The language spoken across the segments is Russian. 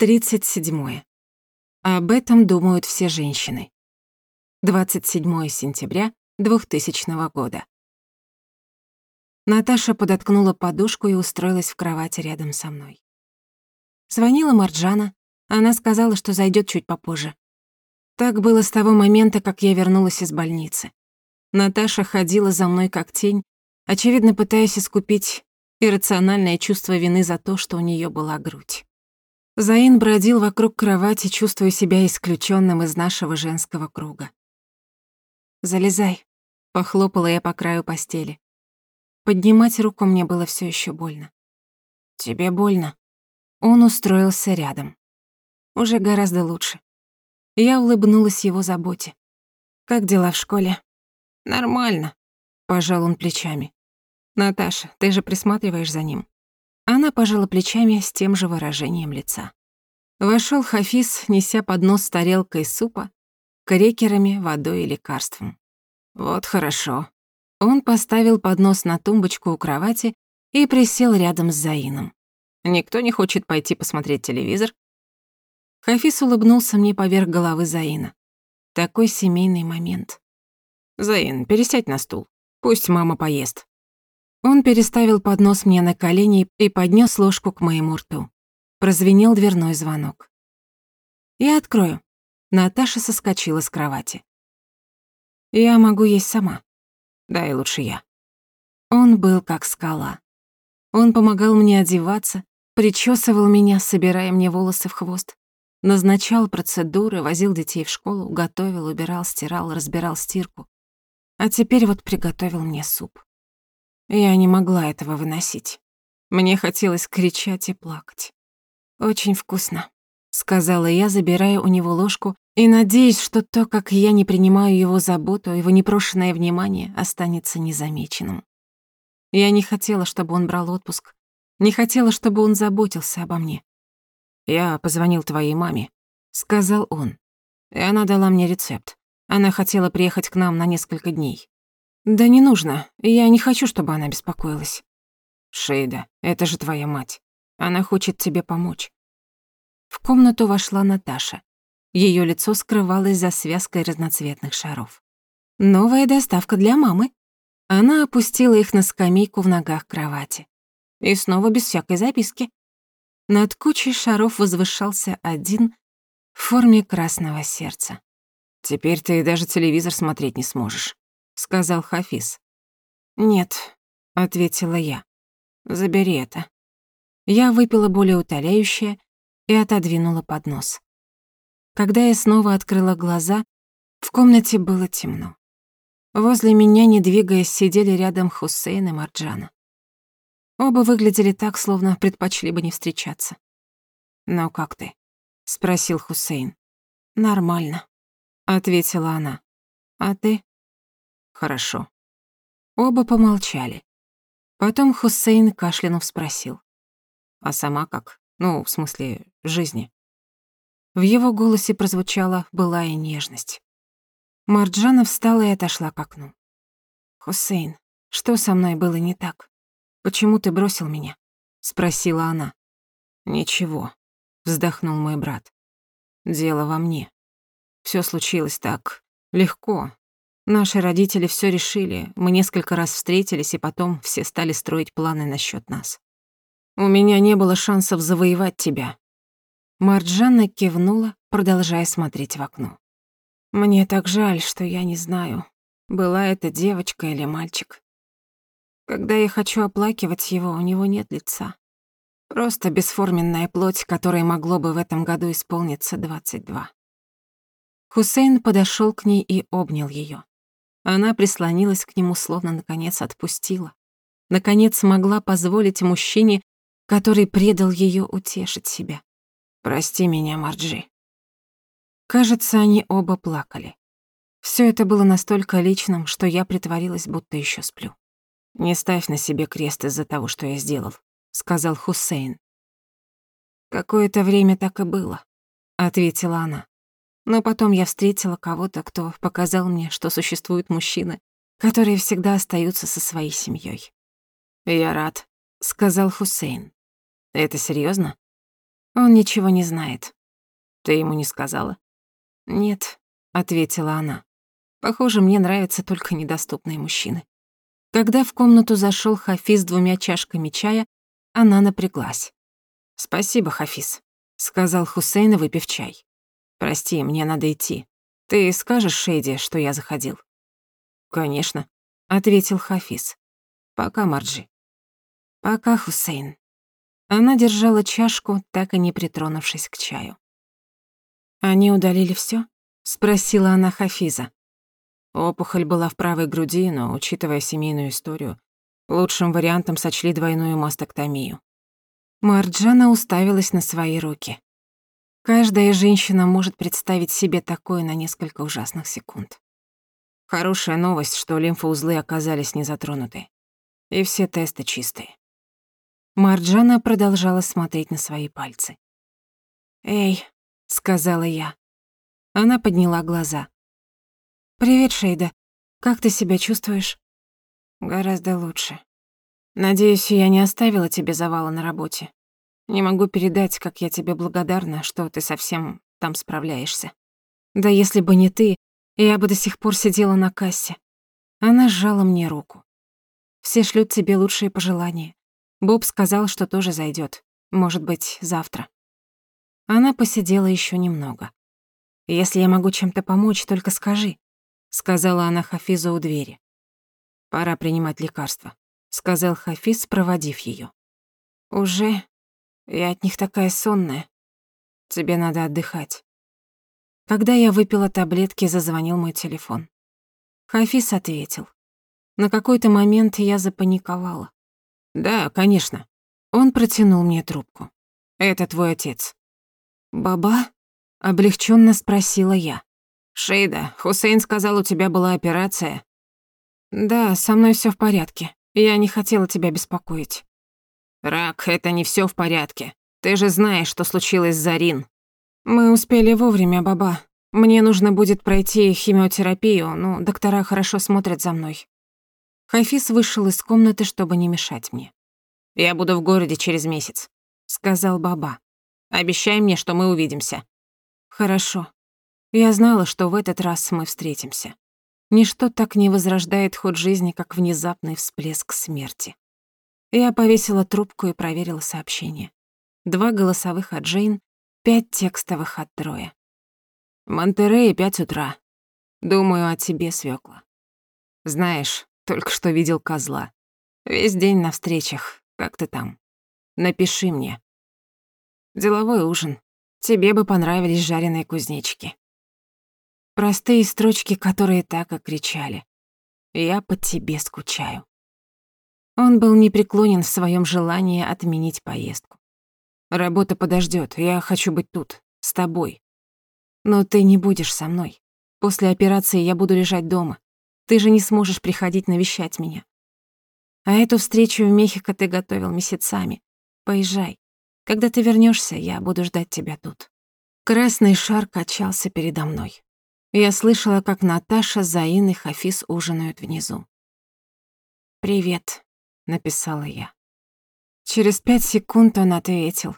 37. Об этом думают все женщины. 27 сентября 2000 года. Наташа подоткнула подушку и устроилась в кровати рядом со мной. Звонила Марджана. Она сказала, что зайдет чуть попозже. Так было с того момента, как я вернулась из больницы. Наташа ходила за мной как тень, очевидно пытаясь искупить иррациональное чувство вины за то, что у нее была грудь. Заин бродил вокруг кровати, чувствуя себя исключенным из нашего женского круга. «Залезай», — похлопала я по краю постели. Поднимать руку мне было все еще больно. «Тебе больно?» Он устроился рядом. Уже гораздо лучше. Я улыбнулась его заботе. «Как дела в школе?» «Нормально», — пожал он плечами. «Наташа, ты же присматриваешь за ним?» Она пожала плечами с тем же выражением лица. Вошел Хафиз, неся поднос с тарелкой супа, крекерами, водой и лекарством. «Вот хорошо». Он поставил поднос на тумбочку у кровати и присел рядом с Заином. «Никто не хочет пойти посмотреть телевизор?» Хафиз улыбнулся мне поверх головы Заина. Такой семейный момент. «Заин, пересядь на стул. Пусть мама поест». Он переставил поднос мне на колени и поднес ложку к моему рту. Прозвенел дверной звонок. «Я открою». Наташа соскочила с кровати. «Я могу есть сама. Да и лучше я». Он был как скала. Он помогал мне одеваться, причесывал меня, собирая мне волосы в хвост, назначал процедуры, возил детей в школу, готовил, убирал, стирал, разбирал стирку. А теперь вот приготовил мне суп. Я не могла этого выносить. Мне хотелось кричать и плакать. «Очень вкусно», — сказала я, забирая у него ложку и надеясь, что то, как я не принимаю его заботу, его непрошенное внимание останется незамеченным. Я не хотела, чтобы он брал отпуск, не хотела, чтобы он заботился обо мне. «Я позвонил твоей маме», — сказал он. И она дала мне рецепт. Она хотела приехать к нам на несколько дней. «Да не нужно. Я не хочу, чтобы она беспокоилась». «Шейда, это же твоя мать. Она хочет тебе помочь». В комнату вошла Наташа. Её лицо скрывалось за связкой разноцветных шаров. «Новая доставка для мамы». Она опустила их на скамейку в ногах кровати. И снова без всякой записки. Над кучей шаров возвышался один в форме красного сердца. «Теперь ты даже телевизор смотреть не сможешь» сказал Хафиз. «Нет», — ответила я. «Забери это». Я выпила более утоляющее и отодвинула поднос. Когда я снова открыла глаза, в комнате было темно. Возле меня, не двигаясь, сидели рядом Хусейн и Марджана. Оба выглядели так, словно предпочли бы не встречаться. «Но как ты?» — спросил Хусейн. «Нормально», — ответила она. «А ты?» Хорошо. Оба помолчали. Потом Хусейн кашлянув спросил. А сама как? Ну, в смысле, жизни. В его голосе прозвучала былая нежность. Марджана встала и отошла к окну. «Хусейн, что со мной было не так? Почему ты бросил меня?» — спросила она. «Ничего», — вздохнул мой брат. «Дело во мне. Всё случилось так легко, Наши родители все решили, мы несколько раз встретились, и потом все стали строить планы насчет нас. У меня не было шансов завоевать тебя. Марджанна кивнула, продолжая смотреть в окно. Мне так жаль, что я не знаю, была это девочка или мальчик. Когда я хочу оплакивать его, у него нет лица. Просто бесформенная плоть, которой могло бы в этом году исполниться 22. Хусейн подошел к ней и обнял ее. Она прислонилась к нему, словно наконец отпустила. Наконец смогла позволить мужчине, который предал ее утешить себя. «Прости меня, Марджи». Кажется, они оба плакали. Все это было настолько личным, что я притворилась, будто еще сплю. «Не ставь на себе крест из-за того, что я сделал», — сказал Хусейн. «Какое-то время так и было», — ответила она. Но потом я встретила кого-то, кто показал мне, что существуют мужчины, которые всегда остаются со своей семьей. «Я рад», — сказал Хусейн. «Это серьезно? Он ничего не знает. Ты ему не сказала? Нет, ответила она. Похоже, мне нравятся только недоступные мужчины. Когда в комнату зашел Хафиз с двумя чашками чая, она напряглась. «Спасибо, Хафиз», — сказал Хусейн, выпив чай. «Прости, мне надо идти. Ты скажешь Шейди, что я заходил?» «Конечно», — ответил Хафиз. «Пока, Марджи». «Пока, Хусейн». Она держала чашку, так и не притронувшись к чаю. «Они удалили всё?» — спросила она Хафиза. Опухоль была в правой груди, но, учитывая семейную историю, лучшим вариантом сочли двойную мастектомию. Марджана уставилась на свои руки. Каждая женщина может представить себе такое на несколько ужасных секунд. Хорошая новость, что лимфоузлы оказались не затронуты. И все тесты чистые. Марджана продолжала смотреть на свои пальцы. «Эй», — сказала я. Она подняла глаза. «Привет, Шейда. Как ты себя чувствуешь?» «Гораздо лучше. Надеюсь, я не оставила тебе завала на работе. Не могу передать, как я тебе благодарна, что ты совсем там справляешься. Да если бы не ты, я бы до сих пор сидела на кассе. Она сжала мне руку. Все шлют тебе лучшие пожелания. Боб сказал, что тоже зайдет. Может быть, завтра. Она посидела еще немного. Если я могу чем-то помочь, только скажи сказала она Хафизу у двери. Пора принимать лекарства, сказал Хафиз, проводив её. Уже я от них такая сонная. Тебе надо отдыхать. Когда я выпила таблетки, зазвонил мой телефон. Хафиз ответил. На какой-то момент я запаниковала. Да, конечно. Он протянул мне трубку. Это твой отец. Баба? облегченно спросила я. «Шейда, Хусейн сказал, у тебя была операция». «Да, со мной всё в порядке. Я не хотела тебя беспокоить». «Рак, это не всё в порядке. Ты же знаешь, что случилось с Зарин». «Мы успели вовремя, баба. Мне нужно будет пройти химиотерапию, но доктора хорошо смотрят за мной». Хафиз вышел из комнаты, чтобы не мешать мне. «Я буду в городе через месяц», — сказал баба. «Обещай мне, что мы увидимся». «Хорошо», я знала, что в этот раз мы встретимся. Ничто так не возрождает ход жизни, как внезапный всплеск смерти. Я повесила трубку и проверила сообщение. Два голосовых от Джейн, пять текстовых от Троя. Монтерей, пять утра. Думаю о тебе, свёкла. Знаешь, только что видел козла. Весь день на встречах. Как ты там? Напиши мне. Деловой ужин. Тебе бы понравились жареные кузнечики. Простые строчки, которые так и кричали. «Я по тебе скучаю». Он был непреклонен в своем желании отменить поездку. «Работа подождет, я хочу быть тут, с тобой. Но ты не будешь со мной. После операции я буду лежать дома. Ты же не сможешь приходить навещать меня. А эту встречу в Мехико ты готовил месяцами. Поезжай. Когда ты вернешься, я буду ждать тебя тут». Красный шар качался передо мной. Я слышала, как Наташа, Заин и Хафиз ужинают внизу. «Привет», — написала я. Через пять секунд он ответил.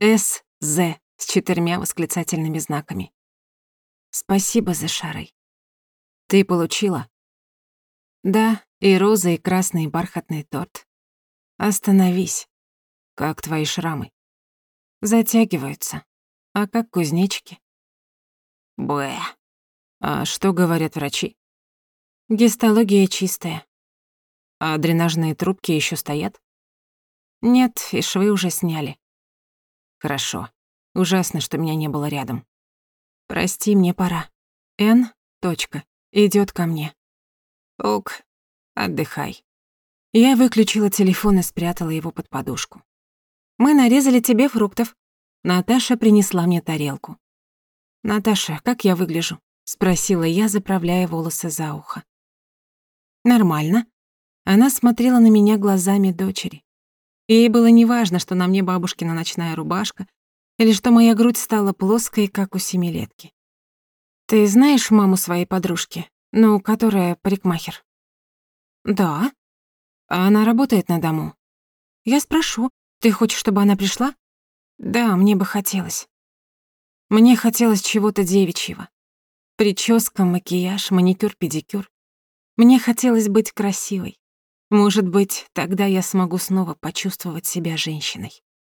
«С-З» с четырьмя восклицательными знаками. «Спасибо за шарой». «Ты получила?» «Да, и роза, и красный бархатный торт. Остановись. Как твои шрамы?» «Затягиваются. А как кузнечики?» «Бэ», а что говорят врачи? Гистология чистая. А дренажные трубки еще стоят? Нет, и швы уже сняли. Хорошо. Ужасно, что меня не было рядом. Прости, мне пора. Н. Точка. Идёт ко мне. Ок. Отдыхай. Я выключила телефон и спрятала его под подушку. Мы нарезали тебе фруктов. Наташа принесла мне тарелку. Наташа, как я выгляжу? спросила я, заправляя волосы за ухо. Нормально. Она смотрела на меня глазами дочери. Ей было неважно, что на мне бабушкина ночная рубашка или что моя грудь стала плоской, как у семилетки. Ты знаешь маму своей подружки, ну, которая парикмахер? Да. А она работает на дому. Я спрошу, ты хочешь, чтобы она пришла? Да, мне бы хотелось. Мне хотелось чего-то девичьего. Прическа, макияж, маникюр, педикюр. Мне хотелось быть красивой. Может быть, тогда я смогу снова почувствовать себя женщиной.